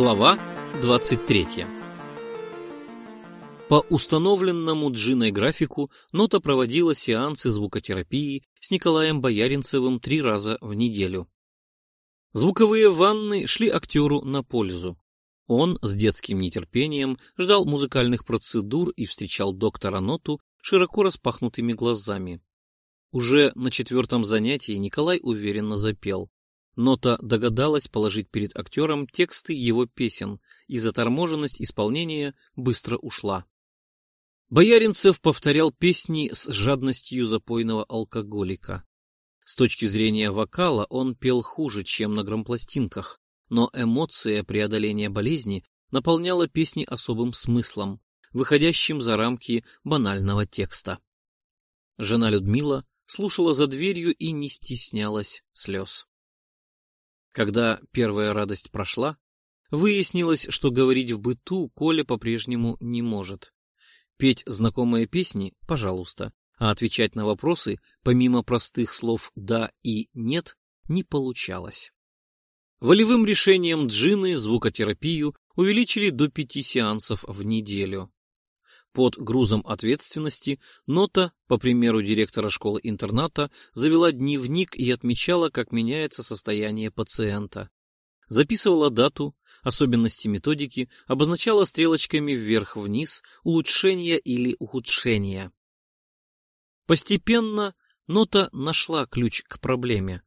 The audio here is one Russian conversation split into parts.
Глава 23 По установленному Джиной графику Нота проводила сеансы звукотерапии с Николаем Бояринцевым три раза в неделю. Звуковые ванны шли актеру на пользу. Он с детским нетерпением ждал музыкальных процедур и встречал доктора Ноту широко распахнутыми глазами. Уже на четвертом занятии Николай уверенно запел. Нота догадалась положить перед актером тексты его песен, и заторможенность исполнения быстро ушла. Бояринцев повторял песни с жадностью запойного алкоголика. С точки зрения вокала он пел хуже, чем на грампластинках, но эмоция преодоления болезни наполняла песни особым смыслом, выходящим за рамки банального текста. Жена Людмила слушала за дверью и не стеснялась слез. Когда первая радость прошла, выяснилось, что говорить в быту Коля по-прежнему не может. Петь знакомые песни — пожалуйста, а отвечать на вопросы, помимо простых слов «да» и «нет», не получалось. Волевым решением Джины звукотерапию увеличили до пяти сеансов в неделю. Под грузом ответственности Нота, по примеру директора школы-интерната, завела дневник и отмечала, как меняется состояние пациента. Записывала дату, особенности методики, обозначала стрелочками вверх-вниз улучшение или ухудшение. Постепенно Нота нашла ключ к проблеме.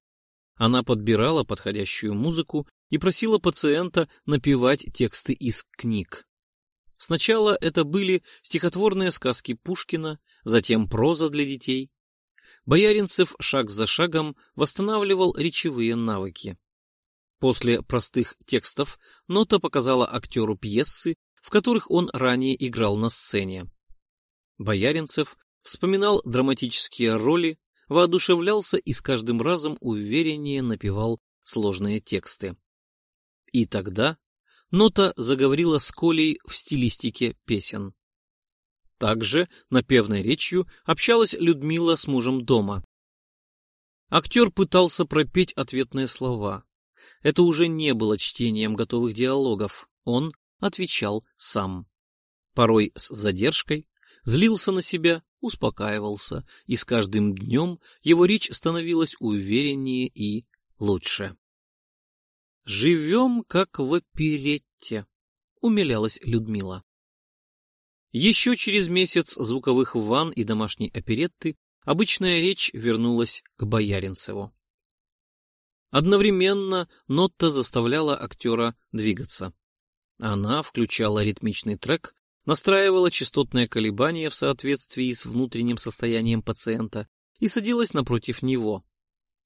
Она подбирала подходящую музыку и просила пациента напевать тексты из книг. Сначала это были стихотворные сказки Пушкина, затем проза для детей. Бояринцев шаг за шагом восстанавливал речевые навыки. После простых текстов Нота показала актеру пьесы, в которых он ранее играл на сцене. Бояринцев вспоминал драматические роли, воодушевлялся и с каждым разом увереннее напевал сложные тексты. И тогда Нота заговорила с Колей в стилистике песен. Также напевной речью общалась Людмила с мужем дома. Актер пытался пропеть ответные слова. Это уже не было чтением готовых диалогов, он отвечал сам. Порой с задержкой, злился на себя, успокаивался, и с каждым днем его речь становилась увереннее и лучше. «Живем, как в оперетте», — умилялась Людмила. Еще через месяц звуковых ванн и домашней оперетты обычная речь вернулась к Бояринцеву. Одновременно Нотта заставляла актера двигаться. Она включала ритмичный трек, настраивала частотное колебание в соответствии с внутренним состоянием пациента и садилась напротив него.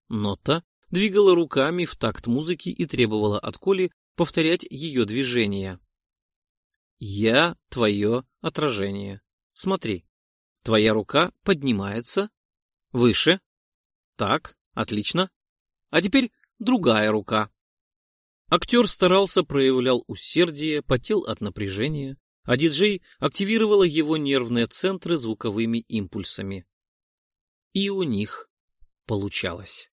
Нота двигала руками в такт музыки и требовала от Коли повторять ее движения. «Я твое отражение. Смотри. Твоя рука поднимается. Выше. Так, отлично. А теперь другая рука». Актер старался, проявлял усердие, потел от напряжения, а диджей активировала его нервные центры звуковыми импульсами. И у них получалось.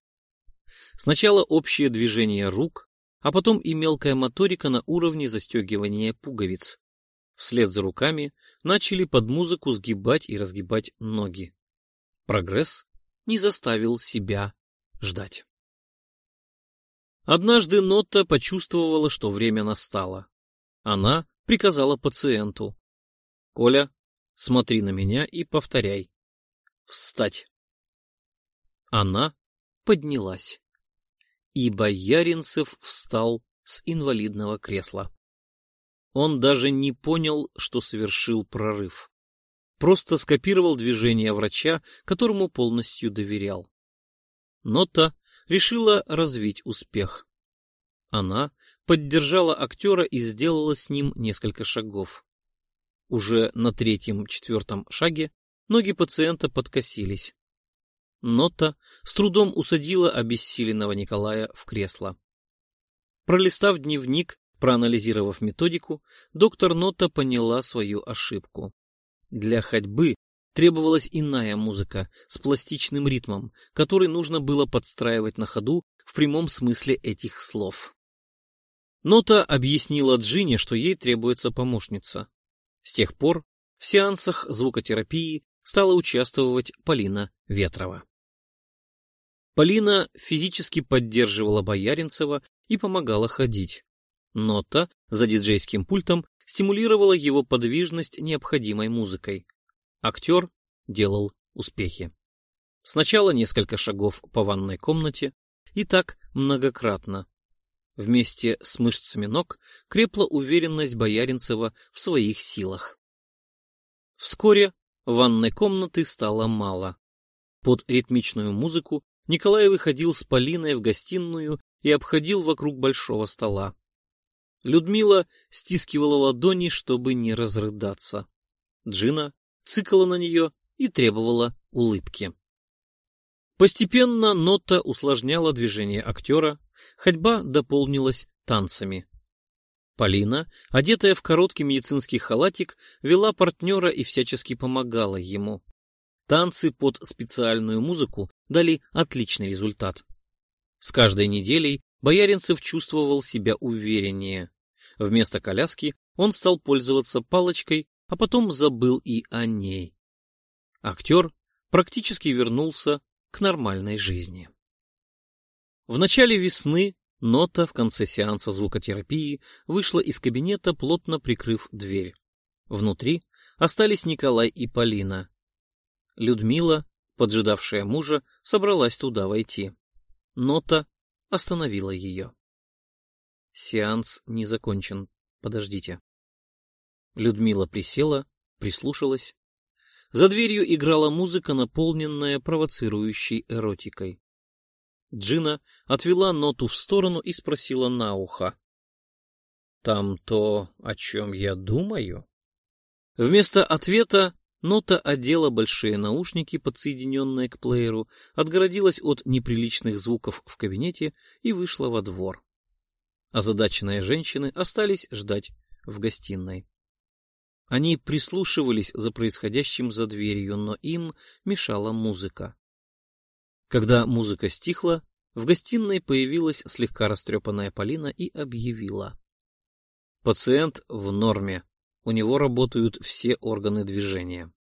Сначала общее движение рук, а потом и мелкая моторика на уровне застегивания пуговиц. Вслед за руками начали под музыку сгибать и разгибать ноги. Прогресс не заставил себя ждать. Однажды Нотта почувствовала, что время настало. Она приказала пациенту. «Коля, смотри на меня и повторяй. Встать!» Она поднялась и Бояринцев встал с инвалидного кресла. Он даже не понял, что совершил прорыв. Просто скопировал движение врача, которому полностью доверял. Нота решила развить успех. Она поддержала актера и сделала с ним несколько шагов. Уже на третьем-четвертом шаге ноги пациента подкосились. Нота с трудом усадила обессиленного Николая в кресло. Пролистав дневник, проанализировав методику, доктор Нота поняла свою ошибку. Для ходьбы требовалась иная музыка с пластичным ритмом, который нужно было подстраивать на ходу в прямом смысле этих слов. Нота объяснила Джине, что ей требуется помощница. С тех пор в сеансах звукотерапии стала участвовать Полина Ветрова. Полина физически поддерживала Бояринцева и помогала ходить. Нота за диджейским пультом стимулировала его подвижность необходимой музыкой. Актер делал успехи. Сначала несколько шагов по ванной комнате, и так многократно. Вместе с мышцами ног крепла уверенность Бояринцева в своих силах. Вскоре ванной комнаты стало мало. Под ритмичную музыку Николай выходил с Полиной в гостиную и обходил вокруг большого стола. Людмила стискивала ладони, чтобы не разрыдаться. Джина цикала на нее и требовала улыбки. Постепенно нота усложняла движение актера, ходьба дополнилась танцами. Полина, одетая в короткий медицинский халатик, вела партнера и всячески помогала ему. Танцы под специальную музыку дали отличный результат. С каждой неделей Бояринцев чувствовал себя увереннее. Вместо коляски он стал пользоваться палочкой, а потом забыл и о ней. Актер практически вернулся к нормальной жизни. В начале весны Нота в конце сеанса звукотерапии вышла из кабинета, плотно прикрыв дверь. Внутри остались Николай и Полина. Людмила, поджидавшая мужа, собралась туда войти. Нота остановила ее. Сеанс не закончен. Подождите. Людмила присела, прислушалась. За дверью играла музыка, наполненная провоцирующей эротикой. Джина отвела ноту в сторону и спросила на ухо. «Там то, о чем я думаю?» Вместо ответа нота одела большие наушники, подсоединенные к плееру, отгородилась от неприличных звуков в кабинете и вышла во двор. Озадаченные женщины остались ждать в гостиной. Они прислушивались за происходящим за дверью, но им мешала музыка. Когда музыка стихла, в гостиной появилась слегка растрепанная Полина и объявила. Пациент в норме. У него работают все органы движения.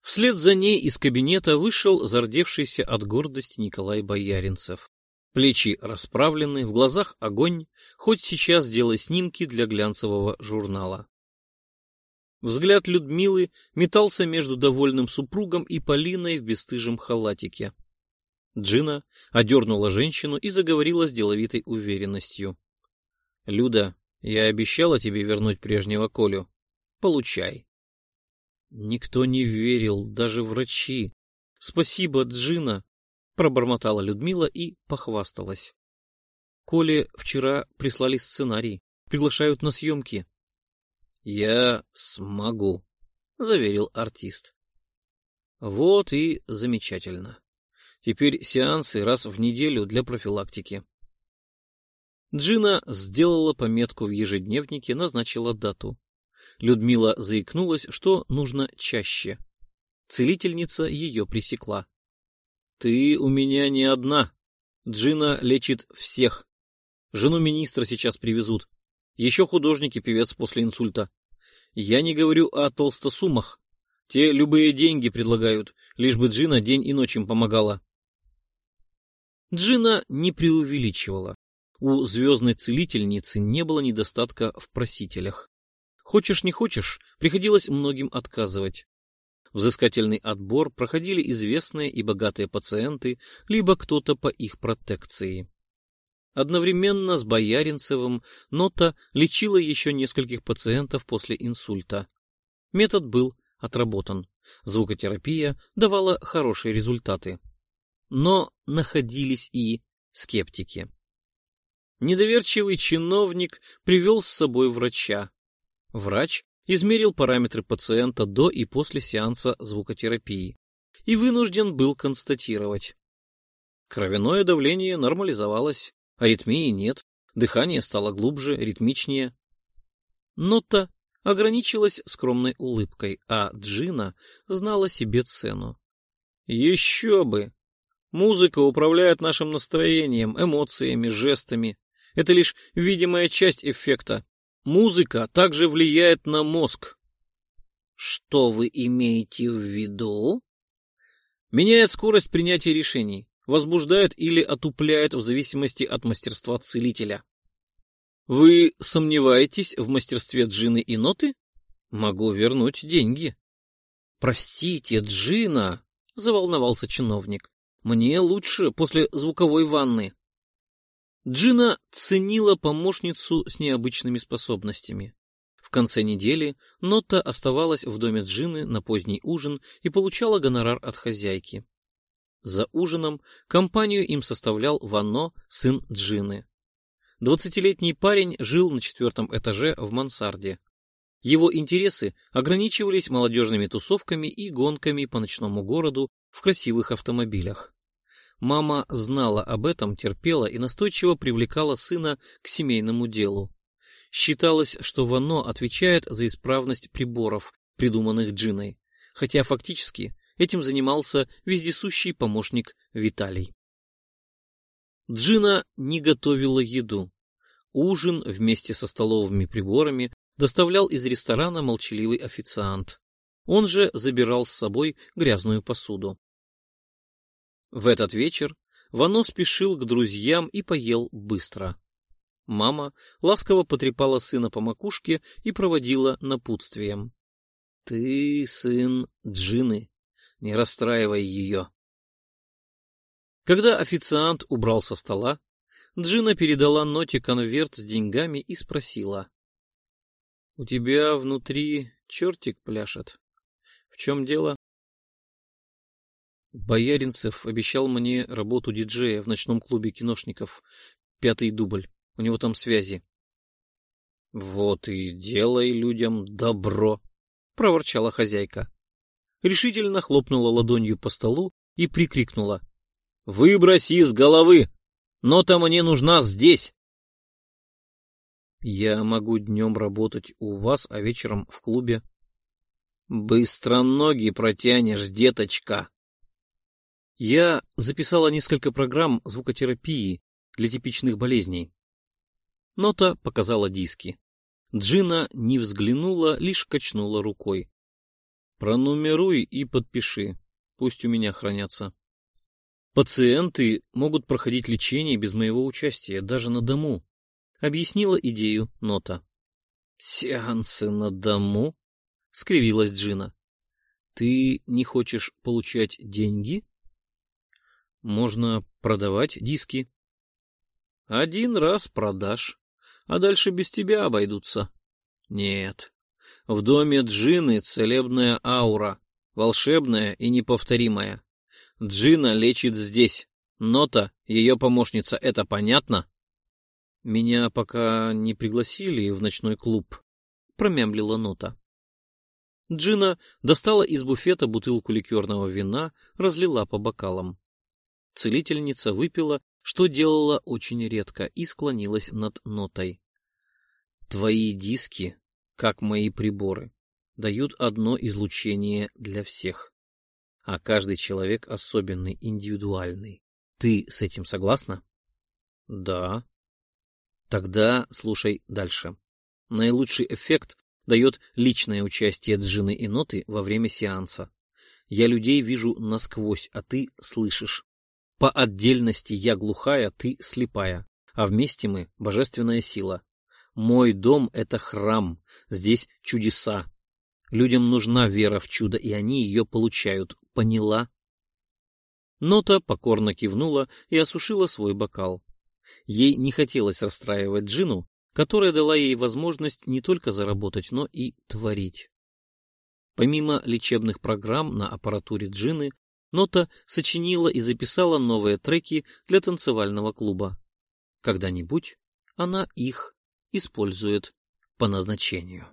Вслед за ней из кабинета вышел зардевшийся от гордости Николай Бояринцев. Плечи расправлены, в глазах огонь, хоть сейчас делай снимки для глянцевого журнала. Взгляд Людмилы метался между довольным супругом и Полиной в бесстыжем халатике. Джина одернула женщину и заговорила с деловитой уверенностью. — Люда, я обещала тебе вернуть прежнего Колю. Получай. Никто не верил, даже врачи. Спасибо, Джина, пробормотала Людмила и похвасталась. Коле вчера прислали сценарий, приглашают на съемки. Я смогу, заверил артист. Вот и замечательно. Теперь сеансы раз в неделю для профилактики. Джина сделала пометку в ежедневнике, назначила дату. Людмила заикнулась, что нужно чаще. Целительница ее пресекла. — Ты у меня не одна. Джина лечит всех. Жену министра сейчас привезут. Еще художник и певец после инсульта. Я не говорю о толстосумах. Те любые деньги предлагают, лишь бы Джина день и ночь им помогала. Джина не преувеличивала. У звездной целительницы не было недостатка в просителях. Хочешь не хочешь, приходилось многим отказывать. Взыскательный отбор проходили известные и богатые пациенты, либо кто-то по их протекции. Одновременно с Бояринцевым Нота лечила еще нескольких пациентов после инсульта. Метод был отработан. Звукотерапия давала хорошие результаты но находились и скептики. Недоверчивый чиновник привел с собой врача. Врач измерил параметры пациента до и после сеанса звукотерапии и вынужден был констатировать. Кровяное давление нормализовалось, аритмии нет, дыхание стало глубже, ритмичнее. Нота ограничилась скромной улыбкой, а Джина знала себе цену. Еще бы! Музыка управляет нашим настроением, эмоциями, жестами. Это лишь видимая часть эффекта. Музыка также влияет на мозг. Что вы имеете в виду? Меняет скорость принятия решений, возбуждает или отупляет в зависимости от мастерства целителя. Вы сомневаетесь в мастерстве джины и ноты? Могу вернуть деньги. Простите, джина, заволновался чиновник. Мне лучше после звуковой ванны. Джина ценила помощницу с необычными способностями. В конце недели Нота оставалась в доме Джины на поздний ужин и получала гонорар от хозяйки. За ужином компанию им составлял Вано, сын Джины. Двадцатилетний парень жил на четвертом этаже в мансарде. Его интересы ограничивались молодежными тусовками и гонками по ночному городу в красивых автомобилях. Мама знала об этом, терпела и настойчиво привлекала сына к семейному делу. Считалось, что Вано отвечает за исправность приборов, придуманных Джиной, хотя фактически этим занимался вездесущий помощник Виталий. Джина не готовила еду. Ужин вместе со столовыми приборами доставлял из ресторана молчаливый официант. Он же забирал с собой грязную посуду. В этот вечер Вано спешил к друзьям и поел быстро. Мама ласково потрепала сына по макушке и проводила напутствием. — Ты сын Джины, не расстраивай ее. Когда официант убрал со стола, Джина передала Ноте конверт с деньгами и спросила. — У тебя внутри чертик пляшет. В чем дело? Бояринцев обещал мне работу диджея в ночном клубе киношников. Пятый дубль. У него там связи. — Вот и делай людям добро, — проворчала хозяйка. Решительно хлопнула ладонью по столу и прикрикнула. — Выбрось из головы! Нота мне нужна здесь! Я могу днем работать у вас, а вечером в клубе. — Быстро ноги протянешь, деточка! Я записала несколько программ звукотерапии для типичных болезней. Нота показала диски. Джина не взглянула, лишь качнула рукой. Пронумеруй и подпиши. Пусть у меня хранятся. Пациенты могут проходить лечение без моего участия, даже на дому. Объяснила идею Нота. Сеансы на дому? Скривилась Джина. Ты не хочешь получать деньги? Можно продавать диски. Один раз продашь, а дальше без тебя обойдутся. Нет. В доме Джины целебная аура, волшебная и неповторимая. Джина лечит здесь. Нота, ее помощница, это понятно? Меня пока не пригласили в ночной клуб, промямлила Нота. Джина достала из буфета бутылку ликерного вина, разлила по бокалам. Целительница выпила, что делала очень редко, и склонилась над нотой. Твои диски, как мои приборы, дают одно излучение для всех. А каждый человек особенный, индивидуальный. Ты с этим согласна? Да. Тогда слушай дальше. Наилучший эффект дает личное участие Джины и Ноты во время сеанса. Я людей вижу насквозь, а ты слышишь. По отдельности я глухая, ты слепая, а вместе мы — божественная сила. Мой дом — это храм, здесь чудеса. Людям нужна вера в чудо, и они ее получают. Поняла? Нота покорно кивнула и осушила свой бокал. Ей не хотелось расстраивать Джину, которая дала ей возможность не только заработать, но и творить. Помимо лечебных программ на аппаратуре Джины, Нота сочинила и записала новые треки для танцевального клуба. Когда-нибудь она их использует по назначению.